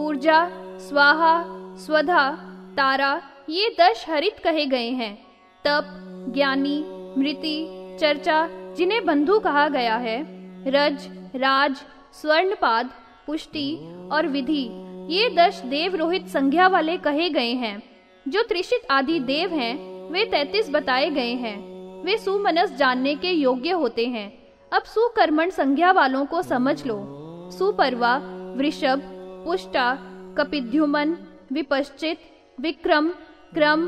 ऊर्जा, स्वाहा, स्वधा, तारा, ये दश हरित कहे गए हैं। तप, ज्ञानी, मृति, चर्चा, जिन्हें बंधु कहा गया है, रज, राज, स्वर्णपाद, पुष्टि और विधि, ये दश देव रोहित संज्ञा वाले कहे गए हैं। जो त्रिशित आदि देव हैं, वे तैतीस बताए गए हैं। वे सुमनस जानने के योग्य होते हैं। अब सुकर्मण संज्ञा वालों को समझ लो। सुपर्वा, वृषभ पुष्टा, कपिध्युमन, विपश्चित, विक्रम, क्रम,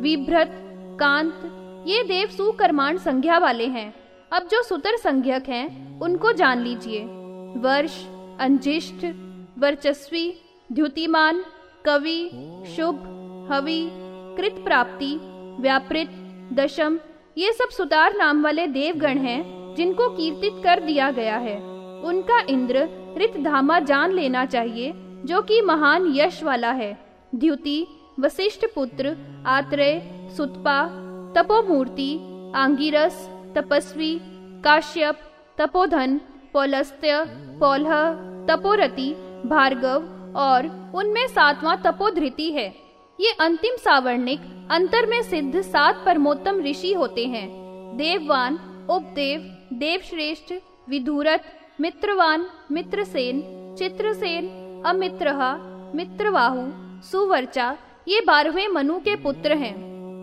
विभ्रत, कांत, ये देव सुकर्माण संज्ञा वाले हैं। अब जो सुतर संज्ञक हैं, उनको जान लीजिए। वर्ष, अंजिष्ठ, वर्चस्वी, द्युतिमान, कवि, शुभ, हवि कृत प्राप्ति व्यापृत, दशम, ये सब सुतार नाम वाले देवगण हैं, जिनको कीर्तित कर दिया गया है। उनका इंद्र रित धामा जान लेना चाहिए, जो कि महान यश वाला है। द्युति, वशिष्ठ पुत्र, आत्रेय, सुतपा, तपोमूर्ति, आंगिरस, तपस्वी, काश्यप, तपोधन, पौलस्त्य, पौलह, तपोरति, भार्गव और उनमें सातवां तपोधृति है। ये अंतिम सावर्णिक, अंतर में सिद्ध सात परमोत्तम ऋषि होते हैं। देववान, उपदेव, देवश्रेष्ठ, विधुरथ मित्रवान, मित्रसेन, चित्रसेन अमित्रहा मित्रवाहु, सुवर्चा, ये बारहवें मनु के पुत्र हैं।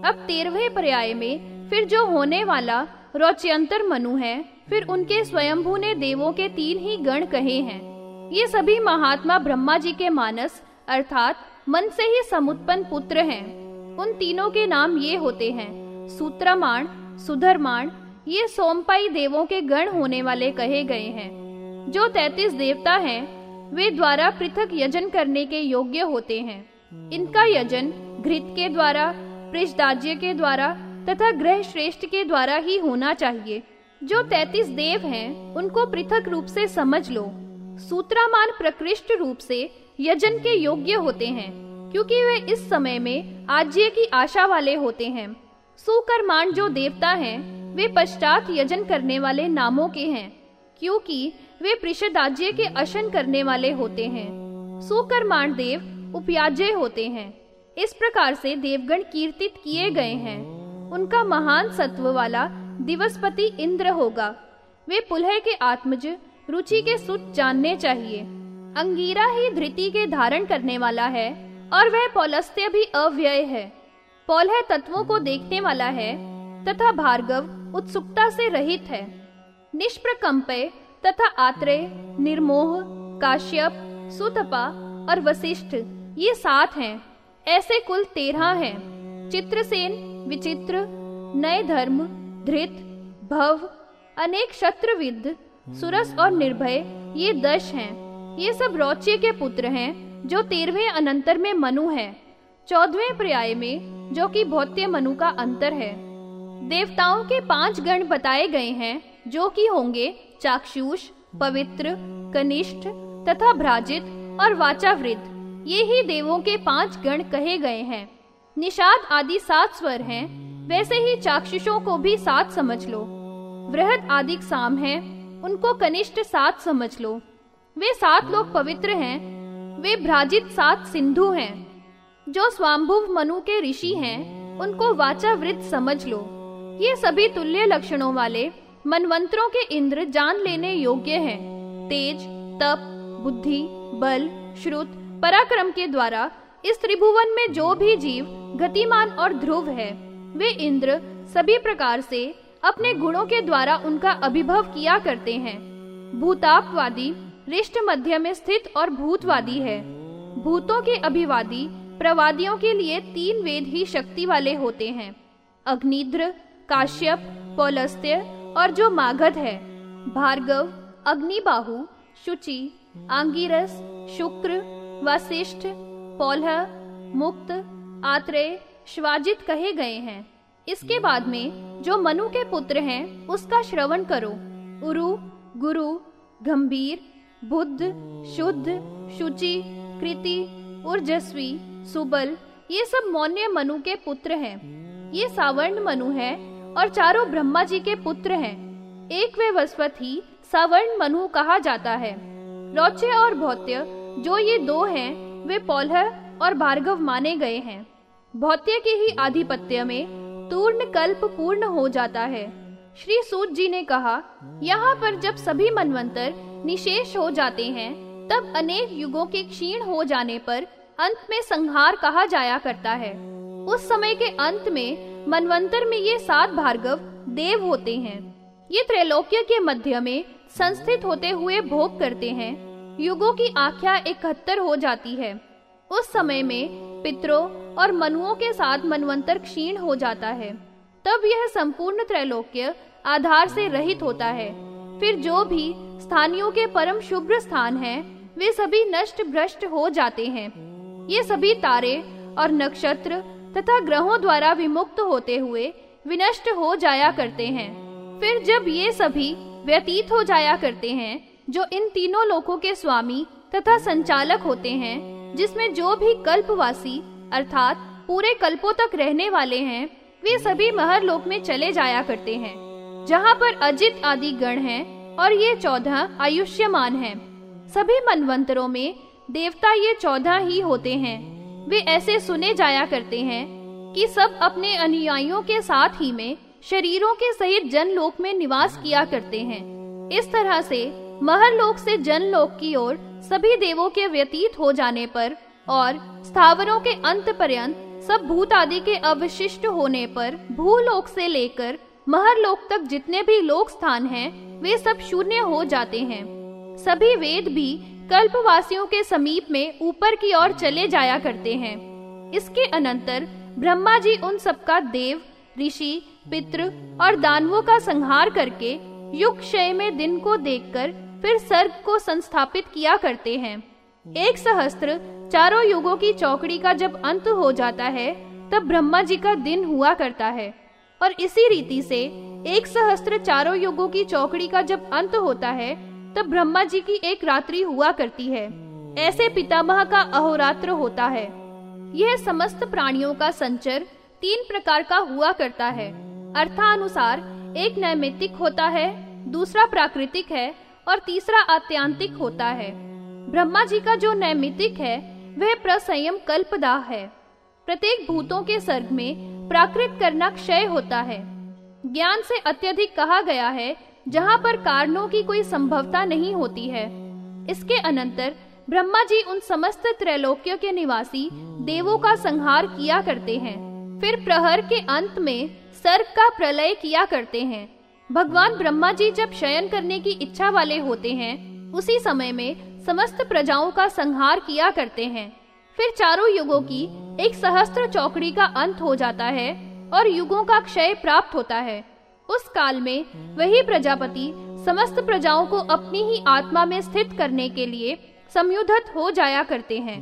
अब तेरहवें पर्याय में फिर जो होने वाला रोच्यंतर मनु है, फिर उनके स्वयंभू ने देवों के तीन ही गण कहे हैं। ये सभी महात्मा ब्रह्मा जी के मानस, अर्थात मन से ही समुत्पन्न पुत्र हैं। उन तीनों के नाम ये होते हैं, सूत्रमाण, सुधरमाण, ये सोमपाई देवों के गण होने वाले कहे गए हैं। जो तैतीस देवता हैं, वे द्वारा पृथक यजन करने के योग्य होते हैं। इनका यजन घृत के द्वारा, पृष्ठाज्य के द्वारा तथा ग्रह श्रेष्ठ के द्वारा ही होना चाहिए। जो तैतीस देव हैं, उनको पृथक रूप से समझ लो। सूत्रामान प्रकृष्ट रूप से यजन के योग्य होते हैं, क्योंकि वे इस समय में आज्य की आशा वाले होते हैं। सुकर्मान जो देवता हैं, वे पश्चात यजन करने वाले नामों के हैं, क्योंकि वे पृषदाज्य के अशन करने वाले होते हैं। सुकर्माण देव उपयाज्य होते हैं। इस प्रकार से देवगण कीर्तित किए गए हैं। उनका महान सत्व वाला दिवसपति इंद्र होगा। वे पुलह के आत्मज, रुचि के सुत जानने चाहिए। अंगीरा ही धृति के धारण करने वाला है, और वह पौलस्त्य भी अव्यय है। पौलह तत्वों को देखने वाला है, तथा भार्गव उत्सुकता से रहित है। निष्प्रकंपय तथा आत्रेय, निर्मोह, काश्यप, सुतपा और वशिष्ठ ये सात हैं। ऐसे कुल तेरह हैं। चित्रसेन, विचित्र, नए धर्म, धृत, भव, अनेक शत्रविद सुरस और निर्भय, ये दश हैं। ये सब रौच्य के पुत्र हैं, जो तेरहवें अनंतर में मनु है। चौदहवें पर्याय में, जो कि भौत्य मनु का अंतर है। देवताओं के पाँच गण बताए गए हैं, जो कि होंगे चाक्षुष, पवित्र, कनिष्ठ तथा भ्राजित और वाचावृत, ये ही देवों के पाँच गण कहे गए हैं। निषाद आदि सात स्वर हैं, वैसे ही चाक्षुषों को भी सात समझ लो। वृहद आदि साम है, उनको कनिष्ठ सात समझ लो। वे सात लोग पवित्र हैं, वे भ्राजित सात सिंधु हैं। जो स्वाम्भुव मनु के ऋषि हैं, उनको वाचा वृद्ध समझ लो। ये सभी तुल्य लक्षणों वाले मनवंतरों के इंद्र जान लेने योग्य हैं। तेज, तप, बुद्धि, बल, श्रुत, पराक्रम के द्वारा इस त्रिभुवन में जो भी जीव गतिमान और ध्रुव है, वे इंद्र सभी प्रकार से अपने गुणों के द्वारा उनका अभिभव किया करते हैं। भूतापवादी, रिष्ट मध्य में स्थित और भूतवादी है। भूतों के अभिवादी प्रवादियों के लिए तीन वेद ही शक्ति वाले होते हैं। अग्निद्र, काश्यप, पौलस्त्य और जो मागध है, भार्गव, अग्निबाहु, शुचि, आंगिरस, शुक्र, वशिष्ठ, पौलह, मुक्त, आत्रेय, श्वाजित कहे गए हैं। इसके बाद में जो मनु के पुत्र हैं, उसका श्रवण करो। उरु, गुरु, गंभीर, बुद्ध, शुद्ध, शुचि, कृति ऊर्जस्वी सुबल, ये सब मौन्य मनु के पुत्र हैं। ये सावर्ण मनु है और चारों ब्रह्मा जी के पुत्र हैं। एक वे वस्वती सावर्ण मनु कहा जाता है। रौच्य और भौत्य, जो ये दो हैं, वे पौलह और भार्गव माने गए हैं। भौत्य के ही आधिपत्य में तूर्ण कल्प पूर्ण हो जाता है। श्री सूत जी ने कहा, यहाँ पर जब सभी मनवंतर निशेष हो जाते हैं, तब अनेक युगों के क्षीण हो जाने पर अंत में संहार कहा जाया करता है। उस समय के अंत में मनवंतर में ये सात भार्गव देव होते हैं। ये त्रैलोक्य के मध्य में संस्थित होते हुए भोग करते हैं। युगों की आख्या इकहत्तर हो जाती है। उस समय में पितरों और मनुओं के साथ मनवंतर क्षीण हो जाता है। तब यह संपूर्ण त्रैलोक्य आधार से रहित होता है। फिर जो भी स्थानियों के परम शुभ्र स्थान हैं, वे सभी नष्ट भ्रष्ट हो जाते हैं। ये सभी तारे और नक्षत्र तथा ग्रहों द्वारा विमुक्त होते हुए विनष्ट हो जाया करते हैं। फिर जब ये सभी व्यतीत हो जाया करते हैं, जो इन तीनों लोकों के स्वामी तथा संचालक होते हैं, जिसमें जो भी कल्पवासी, अर्थात पूरे कल्पों तक रहने वाले हैं, वे सभी महर लोक में चले जाया करते हैं, जहाँ पर अजित आदि गण हैं और ये चौदह आयुष्यमान हैं। सभी मनवंतरों में देवता ये चौदह ही होते हैं। वे ऐसे सुने जाया करते हैं कि सब अपने अनुयायियों के साथ ही में शरीरों के सहित जनलोक में निवास किया करते हैं। इस तरह से महरलोक से जनलोक की ओर सभी देवों के व्यतीत हो जाने पर और स्थावरों के अंत पर्यंत सब भूत आदि के अवशिष्ट होने पर भूलोक से लेकर महरलोक तक जितने भी लोक स्थान हैं, वे सब शून्य हो जाते हैं। सभी वेद भी कल्पवासियों के समीप में ऊपर की ओर चले जाया करते हैं। इसके अनंतर ब्रह्मा जी उन सबका देव, ऋषि, पितृ और दानवों का संहार करके युग क्षय में दिन को देखकर फिर सर्ग को संस्थापित किया करते हैं। एक सहस्त्र चारों युगों की चौकड़ी का जब अंत हो जाता है, तब ब्रह्मा जी का दिन हुआ करता है। और इसी रीति से एक सहस्त्र चारों युगों की चौकड़ी का जब अंत होता है तब ब्रह्मा जी की एक रात्रि हुआ करती है। ऐसे पितामह का अहोरात्र होता है। यह समस्त प्राणियों का संचर तीन प्रकार का हुआ करता है। अर्थानुसार, एक नैमित्तिक होता है, दूसरा प्राकृतिक है और तीसरा आत्यांतिक होता है। ब्रह्मा जी का जो नैमित्तिक है, वह प्रसंयम कल्पदाह है। प्रत्येक भूतों के सर्ग में प्राकृत करना क्षय होता है। ज्ञान से अत्यधिक कहा गया है जहाँ पर कारणों की कोई संभवता नहीं होती है। इसके अनंतर ब्रह्मा जी उन समस्त त्रैलोक्य के निवासी देवों का संहार किया करते हैं। फिर प्रहर के अंत में सर्ग का प्रलय किया करते हैं। भगवान ब्रह्मा जी जब शयन करने की इच्छा वाले होते हैं, उसी समय में समस्त प्रजाओं का संहार किया करते हैं। फिर चारों युगों की एक सहस्त्र चौकड़ी का अंत हो जाता है और युगों का क्षय प्राप्त होता है। उस काल में वही प्रजापति समस्त प्रजाओं को अपनी ही आत्मा में स्थित करने के लिए संयुद्धत हो जाया करते हैं।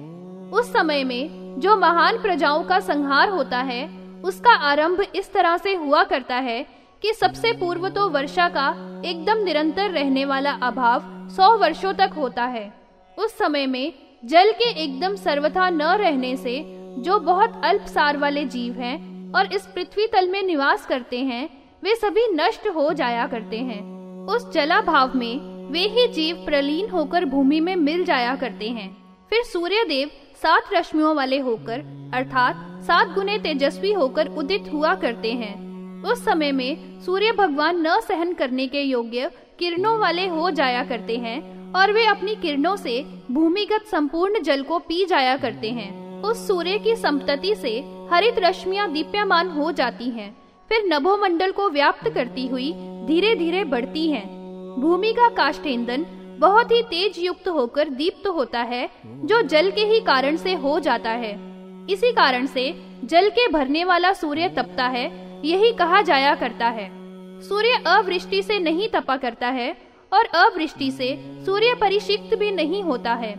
उस समय में जो महान प्रजाओं का संहार होता है, उसका आरंभ इस तरह से हुआ करता है कि सबसे पूर्व तो वर्षा का एकदम निरंतर रहने वाला अभाव सौ वर्षों तक होता है। उस समय में जल के एकदम सर्वथा न रहने से जो बहुत अल्प सार वाले जीव हैं और इस पृथ्वी तल में निवास करते हैं वे सभी नष्ट हो जाया करते हैं। उस जला भाव में वे ही जीव प्रलीन होकर भूमि में मिल जाया करते हैं। फिर सूर्य देव सात रश्मियों वाले होकर अर्थात सात गुने तेजस्वी होकर उदित हुआ करते हैं। उस समय में सूर्य भगवान न सहन करने के योग्य किरणों वाले हो जाया करते हैं और वे अपनी किरणों से भूमिगत संपूर्ण जल को पी जाया करते हैं। उस सूर्य की संपत्ति से हरित रश्मियाँ दीप्यमान हो जाती हैं, फिर नभोमंडल को व्याप्त करती हुई धीरे धीरे बढ़ती हैं, भूमि का काष्ठेंदन बहुत ही तेज युक्त होकर दीप्त होता है जो जल के ही कारण से हो जाता है। इसी कारण से जल के भरने वाला सूर्य तपता है यही कहा जाया करता है। सूर्य अवृष्टि से नहीं तपा करता है और अवृष्टि से सूर्य परिशिक्त भी नहीं होता है।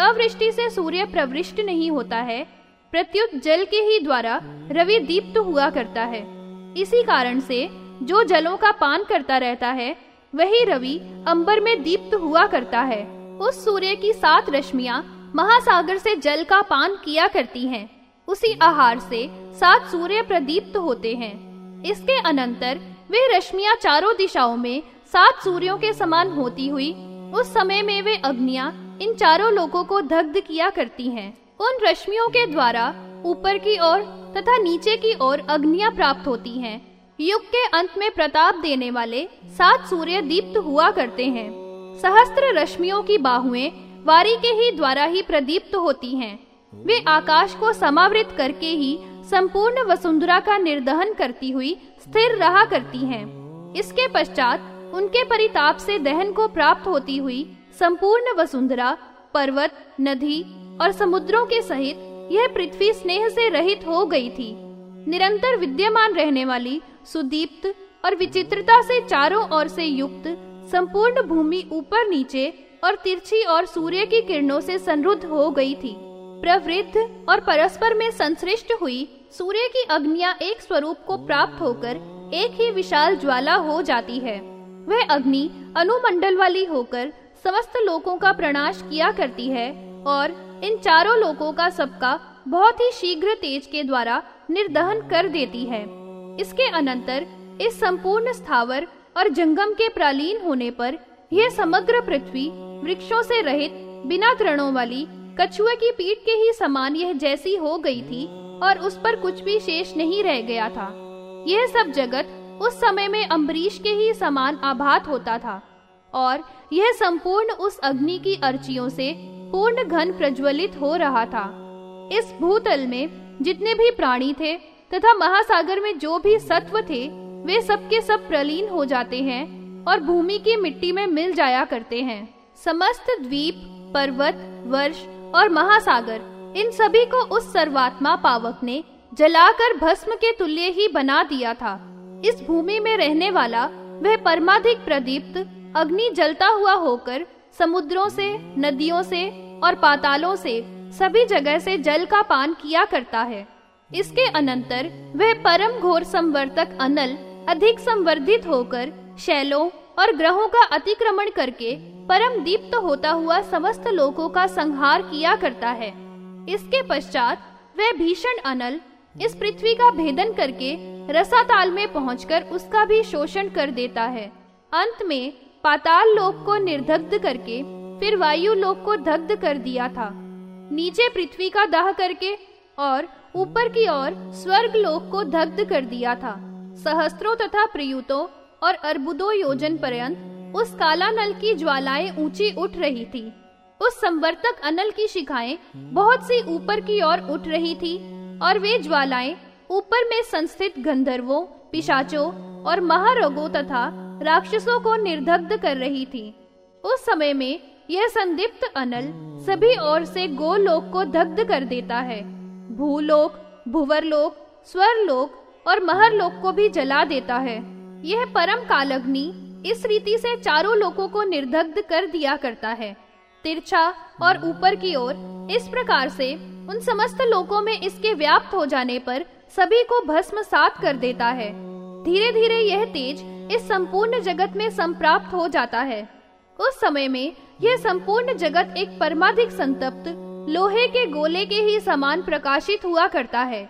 अवृष्टि से सूर्य प्रवृष्ट नहीं होता है प्रत्युत जल के ही द्वारा रवि दीप्त हुआ करता है। इसी कारण से जो जलों का पान करता रहता है, वही रवि अंबर में दीप्त हुआ करता है। उस सूर्य की सात रश्मियाँ महासागर से जल का पान किया करती हैं। उसी आहार से सात सूर्य प्रदीप्त होते हैं। इसके अनंतर वे रश्मियाँ चारों दिशाओं में सात सूर्यों के समान होती हुई, उस समय में वे अग्निया इन चारों लोगों को दग्ध किया करती हैं। उन रश्मियों के द्वारा ऊपर की ओर तथा नीचे की ओर अग्नियाँ प्राप्त होती हैं। युग के अंत में प्रताप देने वाले सात सूर्य दीप्त हुआ करते हैं। सहस्त्र रश्मियों की बाहुएँ वारी के ही द्वारा ही प्रदीप्त होती हैं। वे आकाश को समावृत करके ही संपूर्ण वसुंधरा का निर्दहन करती हुई स्थिर रहा करती हैं। इसके पश्चात उनके परिताप से दहन को प्राप्त होती हुई संपूर्ण वसुंधरा, पर्वत, नदी और समुद्रों के सहित यह पृथ्वी स्नेह से रहित हो गई थी। निरंतर विद्यमान रहने वाली, सुदीप्त और विचित्रता से चारों ओर से युक्त, संपूर्ण भूमि ऊपर नीचे और तिरछी और सूर्य की किरणों से संरुद्ध हो गई थी। प्रवृद्ध और परस्पर में संश्रिष्ट हुई सूर्य की अग्निया एक स्वरूप को प्राप्त होकर एक ही विशाल ज्वाला हो जाती है। वह अग्नि अनुमंडल वाली होकर समस्त लोकों का प्रणाश किया करती है और इन चारों लोगों का सबका बहुत ही शीघ्र तेज के द्वारा निर्दहन कर देती है। इसके अनंतर इस संपूर्ण स्थावर और जंगम के प्रालीन होने पर यह समग्र पृथ्वी वृक्षों से रहित बिना ग्रणों वाली कछुए की पीठ के ही समान यह जैसी हो गई थी और उस पर कुछ भी शेष नहीं रह गया था। यह सब जगत उस समय में अम्बरीश के ही समान आभात होता था और यह संपूर्ण उस अग्नि की अर्चियों से पूर्ण घन प्रज्वलित हो रहा था। इस भूतल में जितने भी प्राणी थे तथा महासागर में जो भी सत्व थे, वे सबके सब प्रलीन हो जाते हैं और भूमि की मिट्टी में मिल जाया करते हैं। समस्त द्वीप, पर्वत, वर्ष और महासागर, इन सभी को उस सर्वात्मा पावक ने जलाकर भस्म के तुल्य ही बना दिया था। इस भूमि में रहने वाला वह परमाधिक प्रदीप्त अग्नि जलता हुआ होकर समुद्रों से, नदियों से और पातालों से, सभी जगह से जल का पान किया करता है। इसके अनंतर, वह परम घोर संवर्तक अनल, अधिक संवर्धित होकर, शैलों और ग्रहों का अतिक्रमण करके, परम दीप्त होता हुआ समस्त लोगों का संहार किया करता है। इसके पश्चात, वह भीषण अनल, इस पृथ्वी का भेदन करके, रसाताल में पहुंचकर उसका भी शोषण कर देता है। अंत में, पाताल लोक को निर्दग्ध करके फिर वायु लोक को दग्ध कर दिया था। नीचे पृथ्वी का दाह करके और ऊपर की ओर स्वर्ग लोक को दग्ध कर दिया था। सहस्त्रों तथा प्रयुतों और अर्बुदों योजन पर्यंत उस काला नल की ज्वालाएँ ऊँची उठ रही थी। उस संवर्तक अनल की शिखाएँ बहुत सी ऊपर की ओर उठ रही थी और वे ज्वालाएँ ऊपर में संस्थित गंधर्वों, पिशाचों और महारोगों तथा राक्षसों को निर्दग्ध कर रही थी। उस समय में यह संदिप्त अनल सभी ओर से गोलोक को दग्ध कर देता है। भूलोक, भुवरलोक, स्वरलोक और महरलोक को भी जला देता है। यह परम कालग्नि इस रीति से चारों लोकों को निर्दग्ध कर दिया करता है। तिरछा और ऊपर की ओर इस प्रकार से उन समस्त लोकों में इसके व्याप्त हो जाने पर सभी को भस्म सात कर देता है। धीरे धीरे यह तेज इस संपूर्ण जगत में संप्राप्त हो जाता है। उस समय में यह संपूर्ण जगत एक परमाधिक संतप्त, लोहे के गोले के ही समान प्रकाशित हुआ करता है।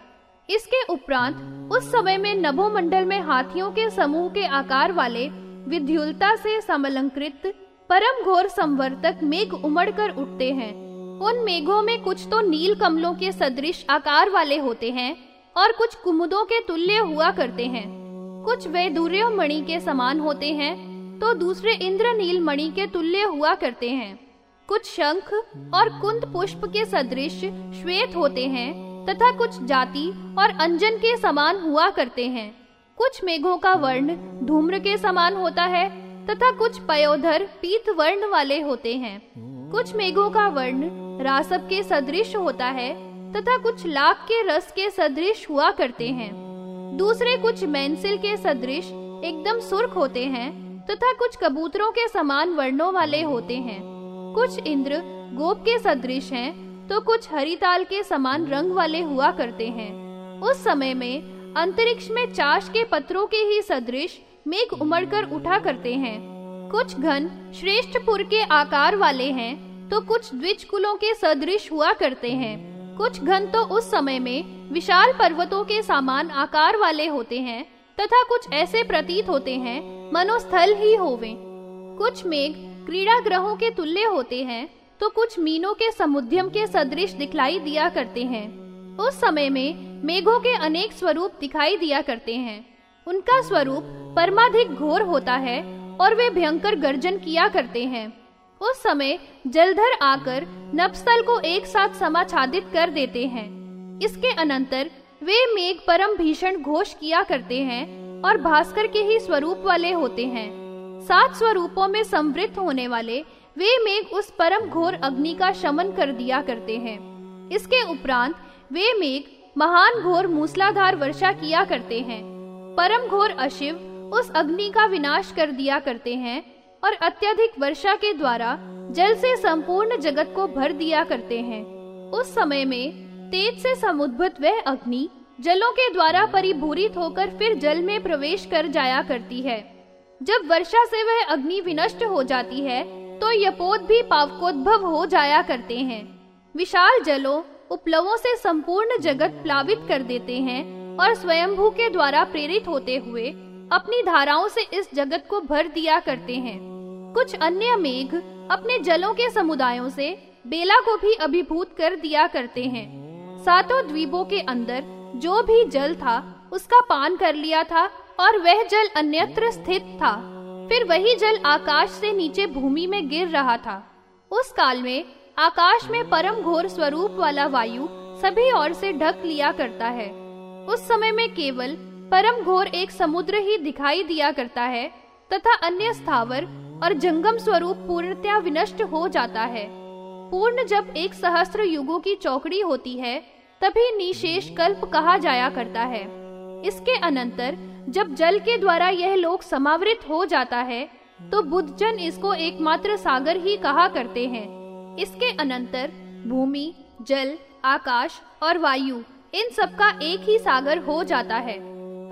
इसके उपरांत, उस समय में नभोमंडल में हाथियों के समूह के आकार वाले विद्युलता से समलंकृत, परम घोर संवर्तक मेघ उमड़कर उठते हैं। उन मेघों में कुछ तो नील कमलों के सदृश आकार वाले होते हैं और कुछ कुमुदों के तुल्य हुआ करते हैं। कुछ वैदूर्य मणि के समान होते हैं तो दूसरे इंद्रनील मणि के तुल्य हुआ करते हैं। कुछ शंख और कुंद पुष्प के सदृश श्वेत होते हैं तथा कुछ जाति और अंजन के समान हुआ करते हैं। कुछ मेघों का वर्ण धूम्र के समान होता है तथा कुछ पयोधर पीत वर्ण वाले होते हैं। कुछ मेघों का वर्ण रासप के सदृश होता है तथा कुछ लाख के रस के सदृश हुआ करते हैं। दूसरे कुछ मैंसिल के सदृश एकदम सुर्ख होते हैं तथा कुछ कबूतरों के समान वर्णों वाले होते हैं। कुछ इंद्र गोप के सदृश हैं तो कुछ हरिताल के समान रंग वाले हुआ करते हैं। उस समय में अंतरिक्ष में चाश के पत्रों के ही सदृश मेघ उमड़कर उठा करते हैं। कुछ घन श्रेष्ठपुर के आकार वाले हैं तो कुछ द्विज कुलों के सदृश हुआ करते हैं। कुछ घन तो उस समय में विशाल पर्वतों के समान आकार वाले होते हैं तथा कुछ ऐसे प्रतीत होते हैं, मनोस्थल ही होवे। कुछ मेघ क्रीड़ा ग्रहों के तुल्य होते हैं तो कुछ मीनों के समुद्यम के सदृश दिखलाई दिया करते हैं। उस समय में मेघों के अनेक स्वरूप दिखाई दिया करते हैं। उनका स्वरूप परमाधिक घोर होता है और वे भयंकर गर्जन किया करते हैं। उस समय जलधर आकर नपस्थल को एक साथ समाच्छादित कर देते हैं। इसके अनंतर वे मेघ परम भीषण घोष किया करते हैं और भास्कर के ही स्वरूप वाले होते हैं। सात स्वरूपों में समृद्ध होने वाले वे मेघ उस परम घोर अग्नि का शमन कर दिया करते हैं। इसके उपरांत वे मेघ महान घोर मूसलाधार वर्षा किया करते हैं। परम घोर अशिव उस अग्नि का विनाश कर दिया करते हैं और अत्यधिक वर्षा के द्वारा जल से संपूर्ण जगत को भर दिया करते हैं। उस समय में तेज से समुद्भुत वह अग्नि जलों के द्वारा परिभूरित होकर फिर जल में प्रवेश कर जाया करती है। जब वर्षा से वह अग्नि विनष्ट हो जाती है तो यपोद भी पावकोद्भव हो जाया करते हैं। विशाल जलों, उपलवों से संपूर्ण जगत प्लावित कर देते हैं और स्वयंभू के द्वारा प्रेरित होते हुए अपनी धाराओं से इस जगत को भर दिया करते हैं। कुछ अन्य मेघ अपने जलों के समुदायों से बेला को भी अभिभूत कर दिया करते हैं। सातों द्वीपों के अंदर जो भी जल था, उसका पान कर लिया था और वह जल अन्यत्र स्थित था। फिर वही जल आकाश से नीचे भूमि में गिर रहा था। उस काल में आकाश में परम घोर स्वरूप वाला वायु सभी ओर से ढक लिया करता है। उस समय में केवल परम घोर एक समुद्र ही दिखाई दिया करता है तथा अन्य स्थावर और जंगम स्वरूप पूर्णतया विनष्ट हो जाता है। पूर्ण जब एक सहस्त्र युगों की चौकड़ी होती है तभी निशेष कल्प कहा जाया करता है। इसके अनंतर, जब जल के द्वारा यह लोक समावृत हो जाता है तो बुद्धजन इसको एकमात्र सागर ही कहा करते हैं। इसके अनंतर, भूमि, जल, आकाश और वायु, इन सब का एक ही सागर हो जाता है।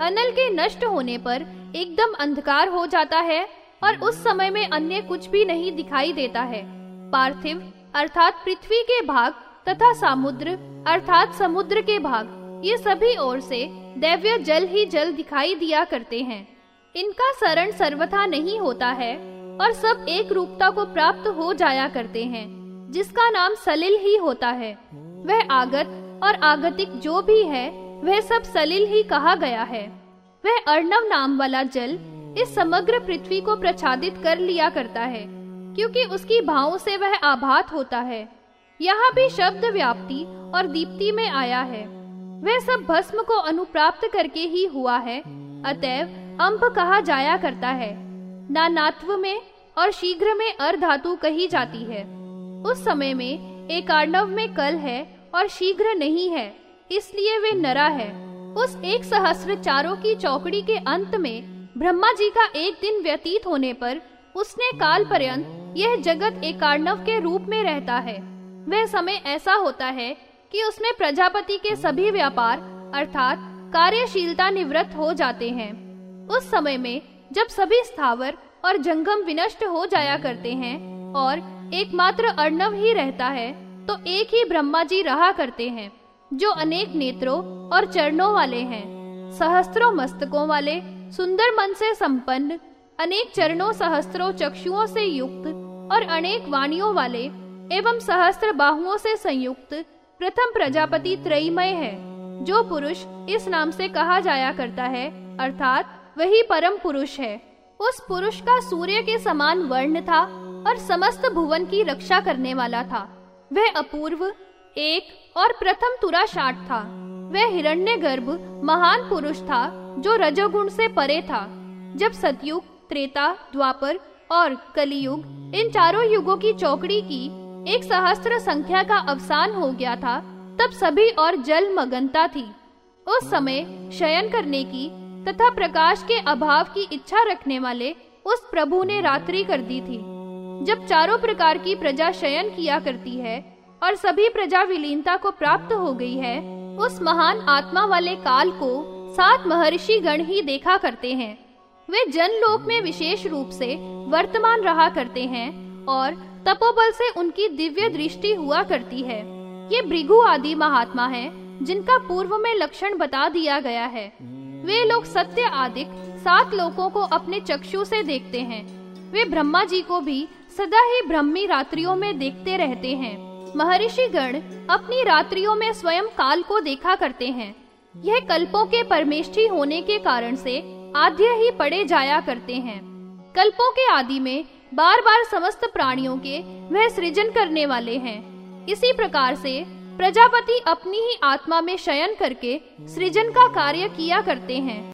अनल के नष्ट होने पर एकदम अंधकार हो जाता है और उस समय में अन्य कुछ भी नहीं दिखाई देता है। पार्थिव, अर्थात पृथ्वी के भाग तथा समुद्र, अर्थात समुद्र के भाग, ये सभी ओर से दैव्य जल ही जल दिखाई दिया करते हैं। इनका शरण सर्वथा नहीं होता है, और सब एक रूपता को प्राप्त हो जाया करते हैं, जिसका नाम सलिल ही होता है। वह आगत और आगतिक जो भी है, वह सब सलिल ही कहा गया है। वह अर्णव नाम वाला जल इस समग्र पृथ्वी को प्रच्छादित कर लिया करता है, क्योंकि उसकी भावों से वह आभात होता है। यहाँ भी शब्द व्याप्ति और दीप्ति में आया है। वह सब भस्म को अनुप्राप्त करके ही हुआ है, अतएव अम्भ कहा जाया करता है। नानात्व में और शीघ्र में अर्धातु कही जाती है। उस समय में एक अर्णव में कल है और शीघ्र नहीं है, इसलिए वे नरा है। उस एक सहस्र चारों की चौकड़ी के अंत में ब्रह्मा जी का एक दिन व्यतीत होने पर उसने काल पर्यंत यह जगत एक के रूप में रहता है। वह समय ऐसा होता है कि उसमें प्रजापति के सभी व्यापार, अर्थात कार्यशीलता निवृत्त हो जाते हैं। उस समय में जब सभी स्थावर और जंगम विनष्ट हो जाया करते हैं और एकमात्र अर्णव ही रहता है तो एक ही ब्रह्मा जी रहा करते हैं, जो अनेक नेत्रों और चरणों वाले हैं, सहस्त्रों मस्तकों वाले, सुंदर मन से संपन्न, अनेक चरणों, सहस्त्रों, चक्षुओं से युक्त और अनेक वाणियों वाले एवं सहस्त्र बाहुओं से संयुक्त प्रथम प्रजापति त्रयमय है, जो पुरुष इस नाम से कहा जाया करता है, अर्थात वही परम पुरुष है। उस पुरुष का सूर्य के समान वर्ण था और समस्त भुवन की रक्षा करने वाला था। वह अपूर्व, एक और प्रथम तुरा शाट था। वह हिरण्य गर्भ महान पुरुष था, जो रजोगुण से परे था। जब सतयुग, त्रेता, द्वापर और कलियुग इन चारों युगों की चौकड़ी की एक सहस्त्र संख्या का अवसान हो गया था, तब सभी और जल मगनता थी। उस समय शयन करने की तथा प्रकाश के अभाव की इच्छा रखने वाले उस प्रभु ने रात्रि कर दी थी, जब चारों प्रकार की प्रजा शयन किया करती है और सभी प्रजा विलीनता को प्राप्त हो गई है, उस महान आत्मा वाले काल को सात महर्षि गण ही देखा करते हैं। वे जनलोक में विशेष रूप से वर्तमान रहा करते हैं और तपोबल से उनकी दिव्य दृष्टि हुआ करती है। ये भृगु आदि महात्मा हैं, जिनका पूर्व में लक्षण बता दिया गया है। वे लोग सत्य आदि सात लोगों को अपने चक्षु से देखते हैं। वे ब्रह्मा जी को भी सदा ही ब्रह्मी रात्रियों में देखते रहते हैं। महर्षि गण अपनी रात्रियों में स्वयं काल को देखा करते हैं। यह कल्पों के परमेष्ठी होने के कारण से आद्य ही पड़े जाया करते हैं। कल्पों के आदि में बार बार समस्त प्राणियों के वह सृजन करने वाले हैं। इसी प्रकार से प्रजापति अपनी ही आत्मा में शयन करके सृजन का कार्य किया करते हैं।